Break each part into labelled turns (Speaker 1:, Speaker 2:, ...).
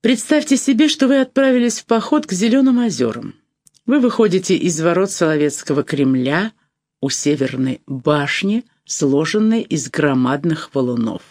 Speaker 1: Представьте себе, что вы отправились в поход к Зеленым озерам. Вы выходите из ворот Соловецкого Кремля у Северной башни, сложенной из громадных валунов.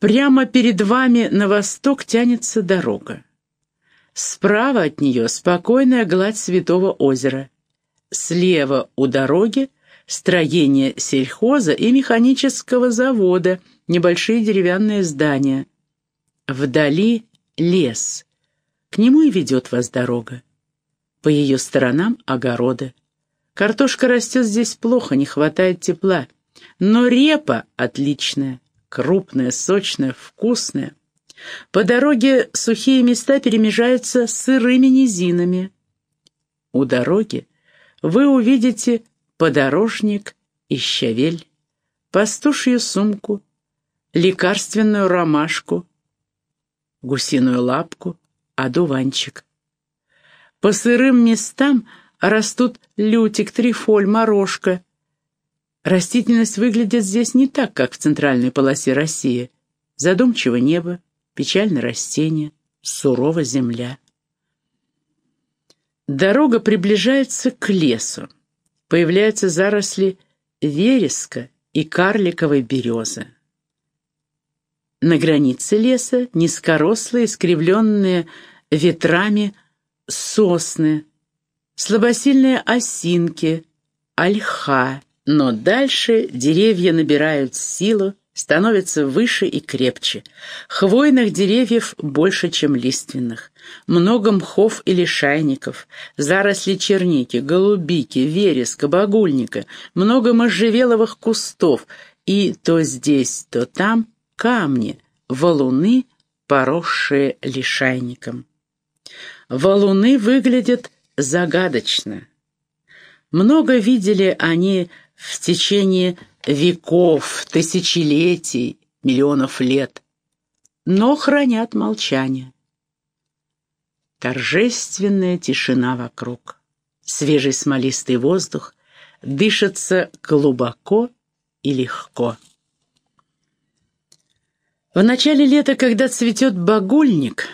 Speaker 1: Прямо перед вами на восток тянется дорога. Справа от нее спокойная гладь Святого озера. Слева у дороги строение сельхоза и механического завода, небольшие деревянные здания. Вдали лес. К нему и ведет вас дорога. По ее сторонам огороды. Картошка растет здесь плохо, не хватает тепла. Но репа отличная, крупная, сочная, вкусная. По дороге сухие места перемежаются сырыми низинами. У дороги вы увидите подорожник и щавель, пастушью сумку, лекарственную ромашку, гусиную лапку, одуванчик. По сырым местам растут лютик, трифоль, морожка. Растительность выглядит здесь не так, как в центральной полосе России. Задумчиво небо, печально растения, сурова земля. Дорога приближается к лесу. Появляются заросли вереска и карликовой березы. На границе леса низкорослые, искривленные ветрами сосны, слабосильные осинки, ольха, но дальше деревья набирают силу, становятся выше и крепче. Хвойных деревьев больше, чем лиственных. Много мхов и лишайников, заросли черники, голубики, вереска, багульника, много можжевеловых кустов и то здесь, то там камни, валуны, поросшие лишайником. Валуны выглядят загадочно. Много видели они в течение веков, тысячелетий, миллионов лет, но хранят молчание. Торжественная тишина вокруг, свежий смолистый воздух, дышится глубоко и легко. В начале лета, когда цветет багульник,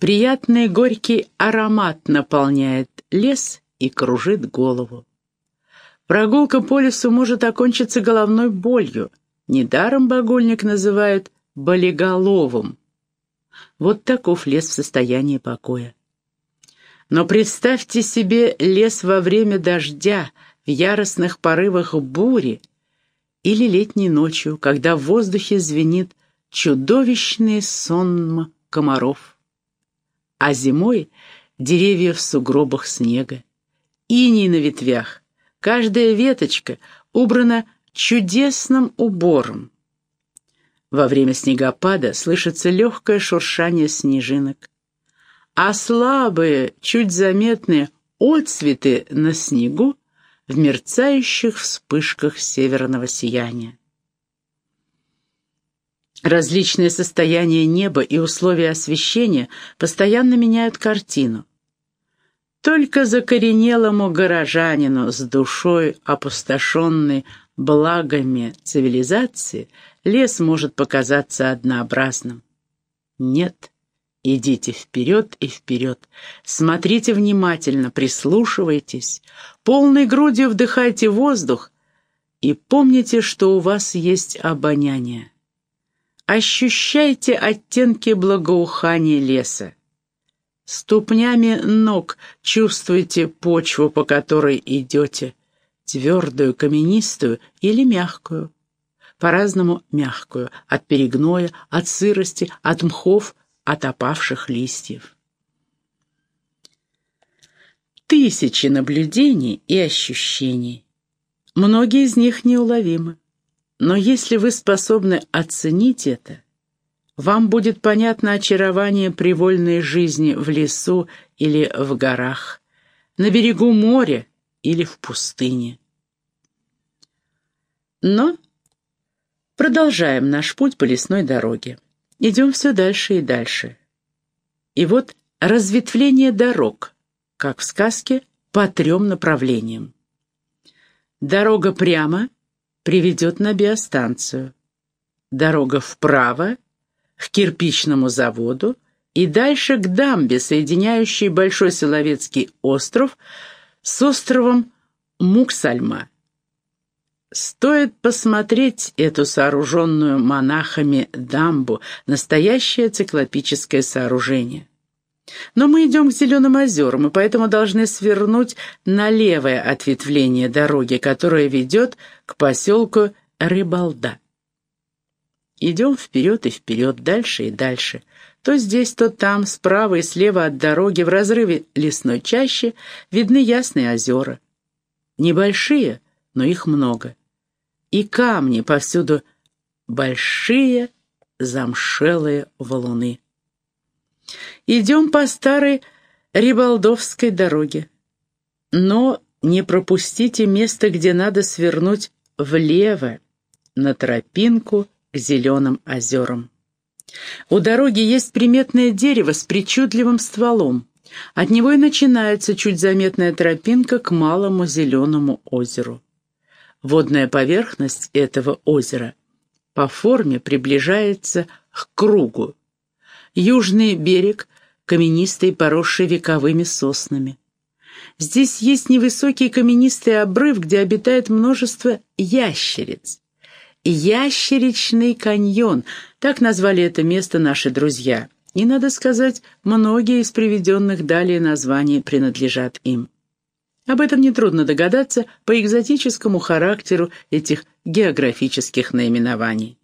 Speaker 1: приятный горький аромат наполняет лес и кружит голову. Прогулка по лесу может окончиться головной болью. Недаром багульник называют болиголовым. Вот таков лес в состоянии покоя. Но представьте себе лес во время дождя, в яростных порывах бури или летней ночью, когда в воздухе звенит чудовищный сон комаров. А зимой деревья в сугробах снега, иней на ветвях, Каждая веточка убрана чудесным убором. Во время снегопада слышится легкое шуршание снежинок, а слабые, чуть заметные отцветы на снегу в мерцающих вспышках северного сияния. Различные состояния неба и условия освещения постоянно меняют картину. Только закоренелому горожанину с душой, опустошенной благами цивилизации, лес может показаться однообразным. Нет, идите вперед и вперед, смотрите внимательно, прислушивайтесь, полной грудью вдыхайте воздух и помните, что у вас есть обоняние. Ощущайте оттенки благоухания леса. Ступнями ног чувствуете почву, по которой идете, твердую, каменистую или мягкую. По-разному мягкую, от перегноя, от сырости, от мхов, от опавших листьев. Тысячи наблюдений и ощущений. Многие из них неуловимы. Но если вы способны оценить это, вам будет понятно очарование привольной жизни в лесу или в горах, на берегу моря или в пустыне. Но продолжаем наш путь по лесной дороге. Идем все дальше и дальше. И вот разветвление дорог, как в сказке, по трем направлениям. Дорога прямо приведет на биостанцию. Дорога вправо к кирпичному заводу и дальше к дамбе, соединяющей Большой Соловецкий остров с островом Муксальма. Стоит посмотреть эту сооруженную монахами дамбу, настоящее циклопическое сооружение. Но мы идем к Зеленым озерам, и поэтому должны свернуть на левое ответвление дороги, которое ведет к поселку Рыбалда. Идем вперед и вперед, дальше и дальше. То здесь, то там, справа и слева от дороги, в разрыве лесной чащи, видны ясные озера. Небольшие, но их много. И камни повсюду большие замшелые валуны. Идем по старой Рибалдовской дороге. Но не пропустите место, где надо свернуть влево, на тропинку к зеленым озерам. У дороги есть приметное дерево с причудливым стволом. От него и начинается чуть заметная тропинка к малому зеленому озеру. Водная поверхность этого озера по форме приближается к кругу. Южный берег каменистый, поросший вековыми соснами. Здесь есть невысокий каменистый обрыв, где обитает множество ящериц. Ящеричный каньон, так назвали это место наши друзья. И, надо сказать, многие из приведенных далее названий принадлежат им. Об этом нетрудно догадаться по экзотическому характеру этих географических наименований.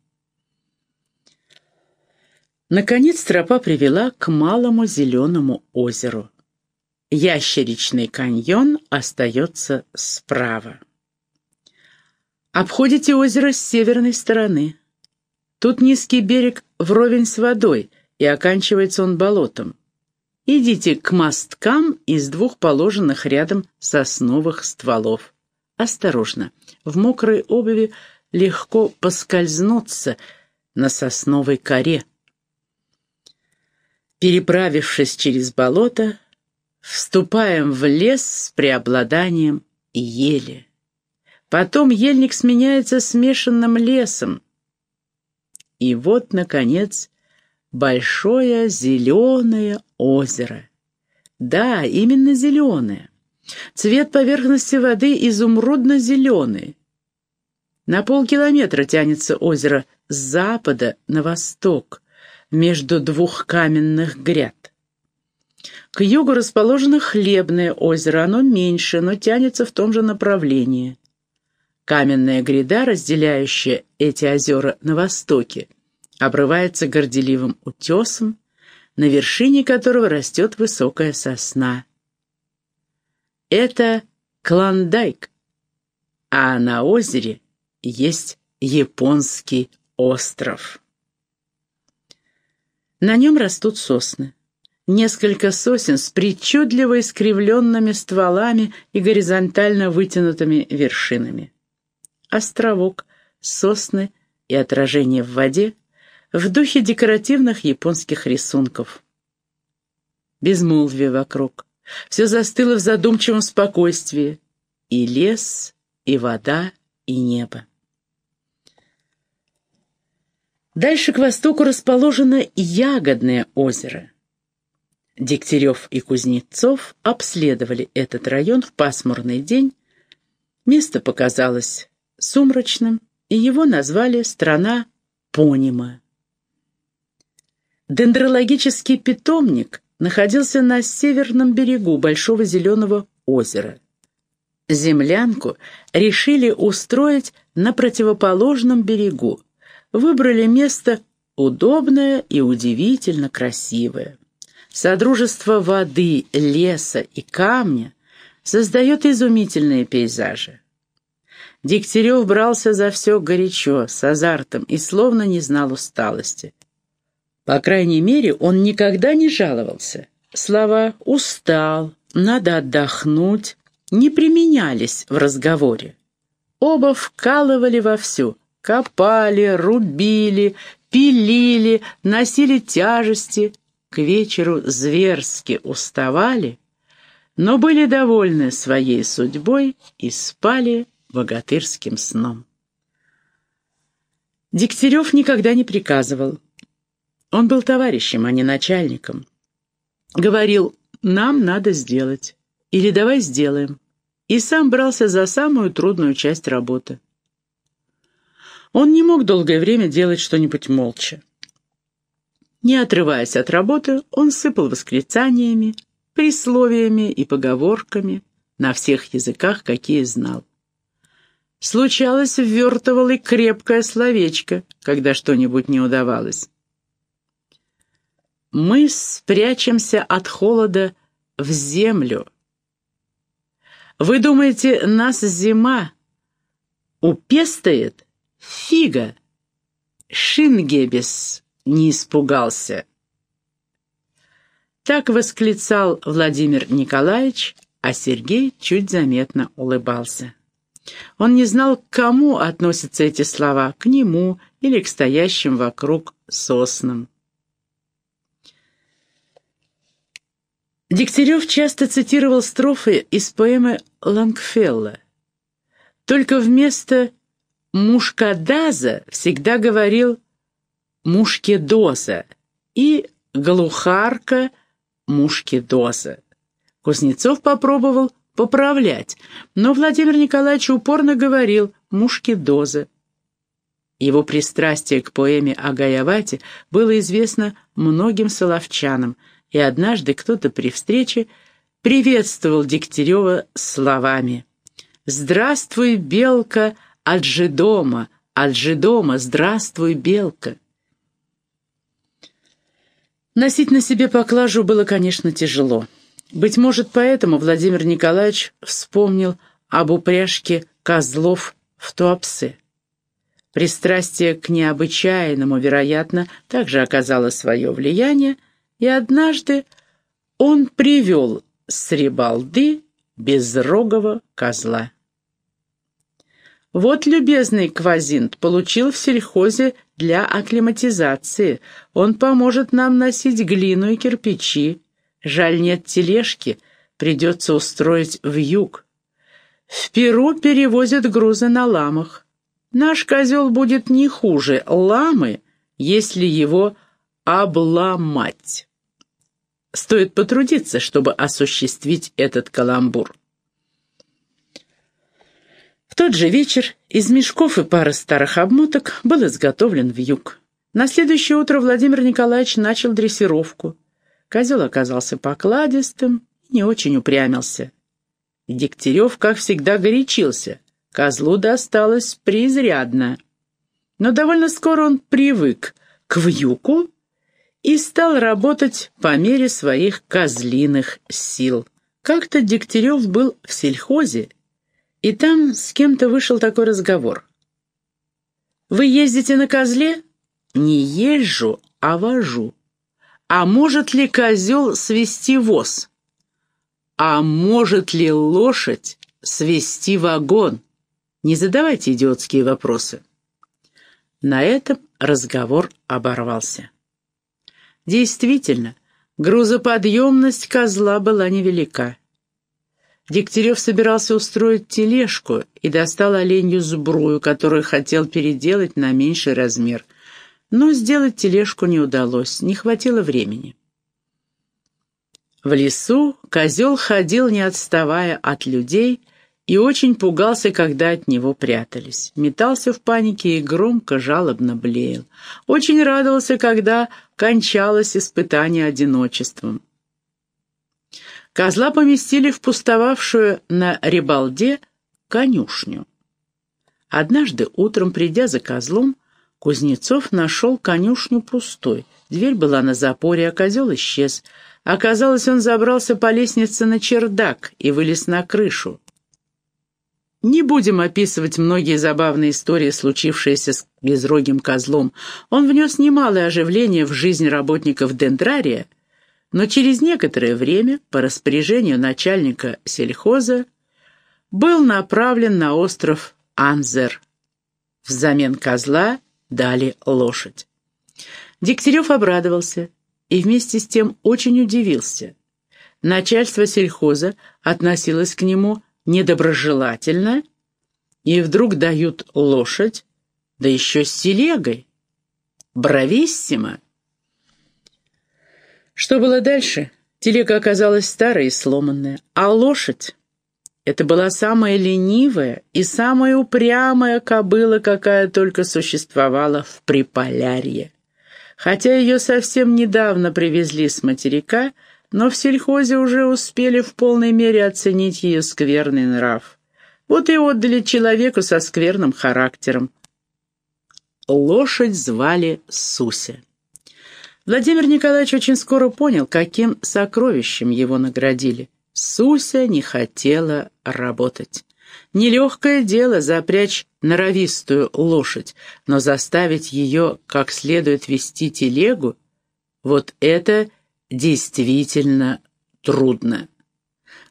Speaker 1: Наконец тропа привела к малому зеленому озеру. Ящеричный каньон остается справа. Обходите озеро с северной стороны. Тут низкий берег вровень с водой, и оканчивается он болотом. Идите к мосткам из двух положенных рядом сосновых стволов. Осторожно, в мокрой обуви легко поскользнуться на сосновой коре. Переправившись через болото, вступаем в лес с преобладанием ели. Потом ельник сменяется смешанным лесом. И вот, наконец, большое зеленое озеро. Да, именно зеленое. Цвет поверхности воды изумрудно-зеленый. На полкилометра тянется озеро с запада на восток, между двух каменных гряд. К югу расположено хлебное озеро, оно меньше, но тянется в том же направлении. Каменная гряда, разделяющая эти озера на востоке, обрывается горделивым утесом, на вершине которого растет высокая сосна. Это Клондайк, а на озере есть японский остров. На нем растут сосны. Несколько сосен с причудливо искривленными стволами и горизонтально вытянутыми вершинами островок, сосны и отражение в воде в духе декоративных японских рисунков. Безмолвие вокруг. Все застыло в задумчивом спокойствии. И лес, и вода, и небо. Дальше к востоку расположено Ягодное озеро. Дегтярев и Кузнецов обследовали этот район в пасмурный день. Место показалось сумрачным, и его назвали «Страна Понима». Дендрологический питомник находился на северном берегу Большого Зеленого озера. Землянку решили устроить на противоположном берегу. Выбрали место удобное и удивительно красивое. Содружество воды, леса и камня создает изумительные пейзажи. Дегтярев брался за все горячо, с азартом и словно не знал усталости. По крайней мере, он никогда не жаловался. Слова «устал», «надо отдохнуть» не применялись в разговоре. Оба вкалывали вовсю, копали, рубили, пилили, носили тяжести, к вечеру зверски уставали, но были довольны своей судьбой и спали богатырским сном. Дегтярев никогда не приказывал. Он был товарищем, а не начальником. говорил «нам надо сделать» или «давай сделаем», и сам брался за самую трудную часть работы. Он не мог долгое время делать что-нибудь молча. Не отрываясь от работы, он сыпал восклицаниями, присловиями и поговорками на всех языках, какие знал. Случалось, ввертывал и крепкое словечко, когда что-нибудь не удавалось. Мы спрячемся от холода в землю. Вы думаете, нас зима упестает? Фига! Шингебес не испугался. Так восклицал Владимир Николаевич, а Сергей чуть заметно улыбался. Он не знал, к кому относятся эти слова, к нему или к стоящим вокруг соснам. Дегтярев часто цитировал строфы из поэмы Лангфелла. Только вместо «мушкадаза» всегда говорил «мушкедоза» и «глухарка мушкедоза». Кузнецов попробовал поправлять, но Владимир Николаевич упорно говорил «мушкедоза». Его пристрастие к поэме о Гаявате было известно многим соловчанам – и однажды кто-то при встрече приветствовал Дегтярева словами «Здравствуй, белка, Аджидома, Аджидома, здравствуй, белка». Носить на себе поклажу было, конечно, тяжело. Быть может, поэтому Владимир Николаевич вспомнил об упряжке козлов в Туапсе. Пристрастие к необычайному, вероятно, также оказало свое влияние – и однажды он привел с рибалды безрогого козла. Вот любезный Квазинт получил в сельхозе для акклиматизации. Он поможет нам носить глину и кирпичи. Жаль, нет тележки, придется устроить в юг. В Перу перевозят грузы на ламах. Наш козел будет не хуже ламы, если его обломать. Стоит потрудиться, чтобы осуществить этот каламбур. В тот же вечер из мешков и пары старых обмоток был изготовлен вьюг. На следующее утро Владимир Николаевич начал дрессировку. Козел оказался покладистым и не очень упрямился. Дегтярев, как всегда, горячился. Козлу досталось преизрядно. Но довольно скоро он привык к вьюку и стал работать по мере своих козлиных сил. Как-то Дегтярев был в сельхозе, и там с кем-то вышел такой разговор. «Вы ездите на козле?» «Не езжу, а вожу». «А может ли козел свести воз?» «А может ли лошадь свести вагон?» Не задавайте идиотские вопросы. На этом разговор оборвался. Действительно, грузоподъемность козла была невелика. Дегтярев собирался устроить тележку и достал оленью сбрую, которую хотел переделать на меньший размер. Но сделать тележку не удалось, не хватило времени. В лесу козел ходил, не отставая от людей, и очень пугался, когда от него прятались. Метался в панике и громко, жалобно блеял. Очень радовался, когда кончалось испытание одиночеством. Козла поместили в пустовавшую на ребалде конюшню. Однажды утром, придя за козлом, Кузнецов нашел конюшню пустой. Дверь была на запоре, а козел исчез. Оказалось, он забрался по лестнице на чердак и вылез на крышу. Не будем описывать многие забавные истории, случившиеся с безрогим козлом. Он внес немалое оживление в жизнь работников дендрария, но через некоторое время, по распоряжению начальника сельхоза, был направлен на остров Анзер. Взамен козла дали лошадь. Дегтярев обрадовался и вместе с тем очень удивился. Начальство сельхоза относилось к нему недоброжелательно, и вдруг дают лошадь, да еще с телегой. Брависсимо. Что было дальше, Телега оказалась старая и сломанная, а лошадь — это была самая ленивая и самая упрямая кобыла, какая только существовала в Приполярье. Хотя ее совсем недавно привезли с материка, но в сельхозе уже успели в полной мере оценить ее скверный нрав. Вот и отдали человеку со скверным характером. Лошадь звали Суся. Владимир Николаевич очень скоро понял, каким сокровищем его наградили. Суся не хотела работать. Нелегкое дело запрячь норовистую лошадь, но заставить ее как следует вести телегу, вот это действительно трудно.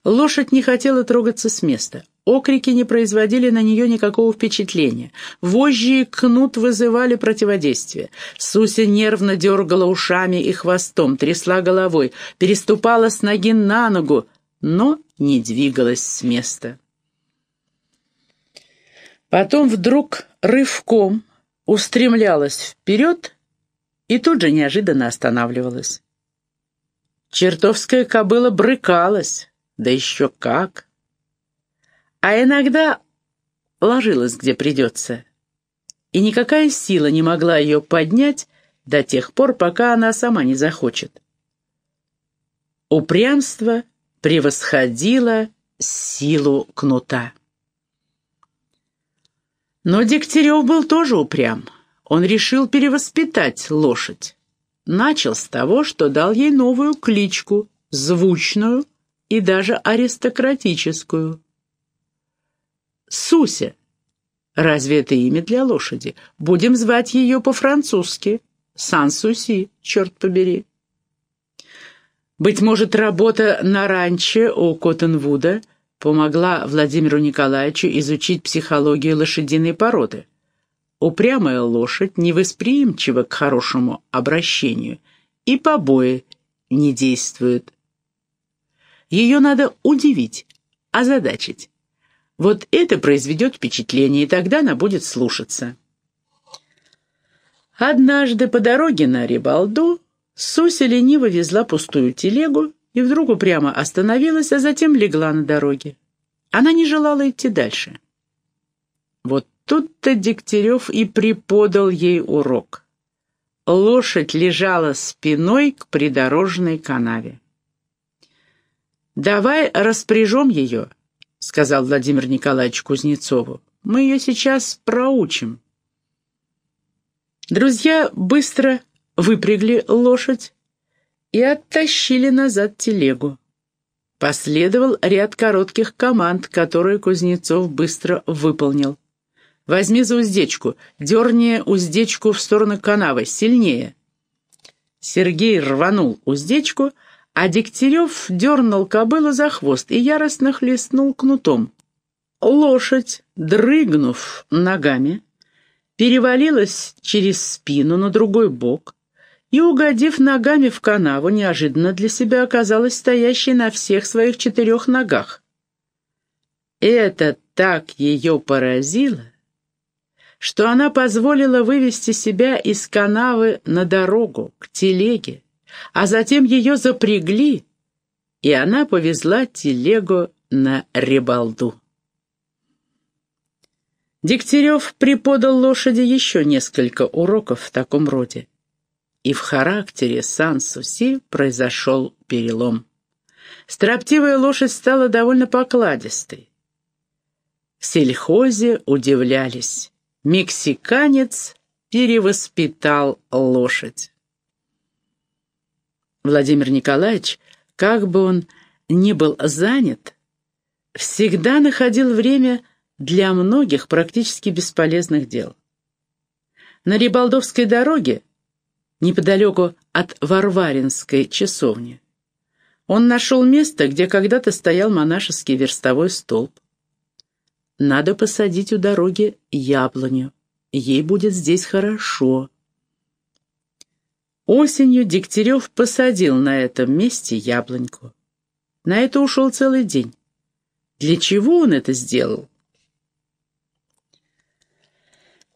Speaker 1: Лошадь не хотела трогаться с места. Окрики не производили на нее никакого впечатления. Вожжи и кнут вызывали противодействие. Суся нервно дергала ушами и хвостом, трясла головой, переступала с ноги на ногу, но не двигалась с места. Потом вдруг рывком устремлялась вперед и тут же неожиданно останавливалась. Чертовская кобыла брыкалась, да еще как! А иногда ложилась где придется, и никакая сила не могла ее поднять до тех пор, пока она сама не захочет. Упрямство превосходило силу кнута. Но Дегтярев был тоже упрям. Он решил перевоспитать лошадь. Начал с того, что дал ей новую кличку, звучную и даже аристократическую. Суся. Разве это имя для лошади? Будем звать ее по-французски. Сан-Суси, черт побери. Быть может, работа на ранче у Коттенвуда помогла Владимиру Николаевичу изучить психологию лошадиной породы. Упрямая лошадь невосприимчива к хорошему обращению, и побои не действуют. Ее надо удивить, озадачить. Вот это произведет впечатление, и тогда она будет слушаться. Однажды по дороге на Рибалду Суся лениво везла пустую телегу и вдруг упрямо остановилась, а затем легла на дороге. Она не желала идти дальше. Вот тут-то Дегтярев и преподал ей урок. Лошадь лежала спиной к придорожной канаве. «Давай распряжем ее», — сказал Владимир Николаевич Кузнецову. «Мы ее сейчас проучим». Друзья быстро выпрягли лошадь и оттащили назад телегу. Последовал ряд коротких команд, которые Кузнецов быстро выполнил. «Возьми за уздечку, дерни уздечку в сторону канавы, сильнее». Сергей рванул уздечку, а Дегтярев дернул кобылу за хвост и яростно хлестнул кнутом. Лошадь, дрыгнув ногами, перевалилась через спину на другой бок, и, угодив ногами в канаву, неожиданно для себя оказалась стоящей на всех своих четырех ногах. Это так ее поразило, что она позволила вывести себя из канавы на дорогу, к телеге, а затем ее запрягли, и она повезла телегу на ребалду. Дегтярев преподал лошади еще несколько уроков в таком роде и в характере Сан-Суси произошел перелом. Строптивая лошадь стала довольно покладистой. В сельхозе удивлялись. Мексиканец перевоспитал лошадь. Владимир Николаевич, как бы он ни был занят, всегда находил время для многих практически бесполезных дел. На Рибалдовской дороге неподалеку от Варваринской часовни. Он нашел место, где когда-то стоял монашеский верстовой столб. Надо посадить у дороги яблоню. Ей будет здесь хорошо. Осенью Дегтярев посадил на этом месте яблоньку. На это ушел целый день. Для чего он это сделал?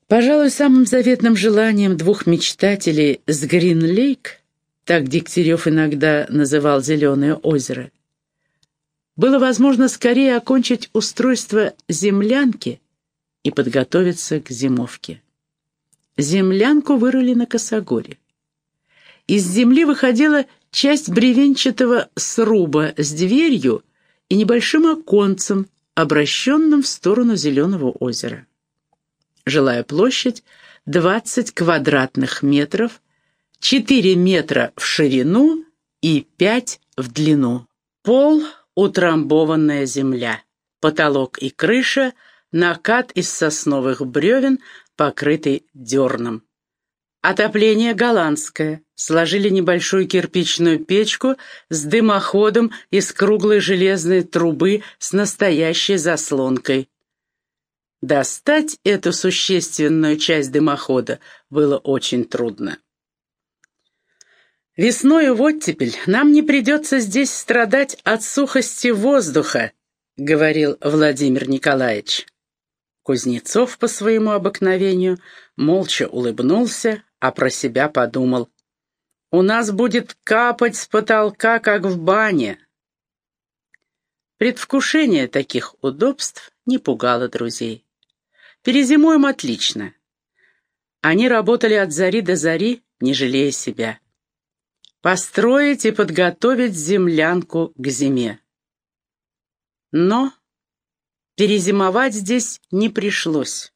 Speaker 1: Пожалуй, самым заветным желанием двух мечтателей с Грин-Лейк так Дегтярев иногда называл Зеленое озеро, было возможно скорее окончить устройство землянки и подготовиться к зимовке. Землянку вырыли на косогоре. Из земли выходила часть бревенчатого сруба с дверью и небольшим оконцем, обращенным в сторону Зеленого озера. Жилая площадь 20 квадратных метров, 4 метра в ширину и 5 в длину. Пол – утрамбованная земля. Потолок и крыша – накат из сосновых бревен, покрытый дерном. Отопление голландское. Сложили небольшую кирпичную печку с дымоходом из круглой железной трубы с настоящей заслонкой. Достать эту существенную часть дымохода было очень трудно. Весною в оттепель нам не придется здесь страдать от сухости воздуха, говорил Владимир Николаевич. Кузнецов по своему обыкновению молча улыбнулся, а про себя подумал. «У нас будет капать с потолка, как в бане». Предвкушение таких удобств не пугало друзей. Перезимуем отлично. Они работали от зари до зари, не жалея себя. Построить и подготовить землянку к зиме. Но перезимовать здесь не пришлось.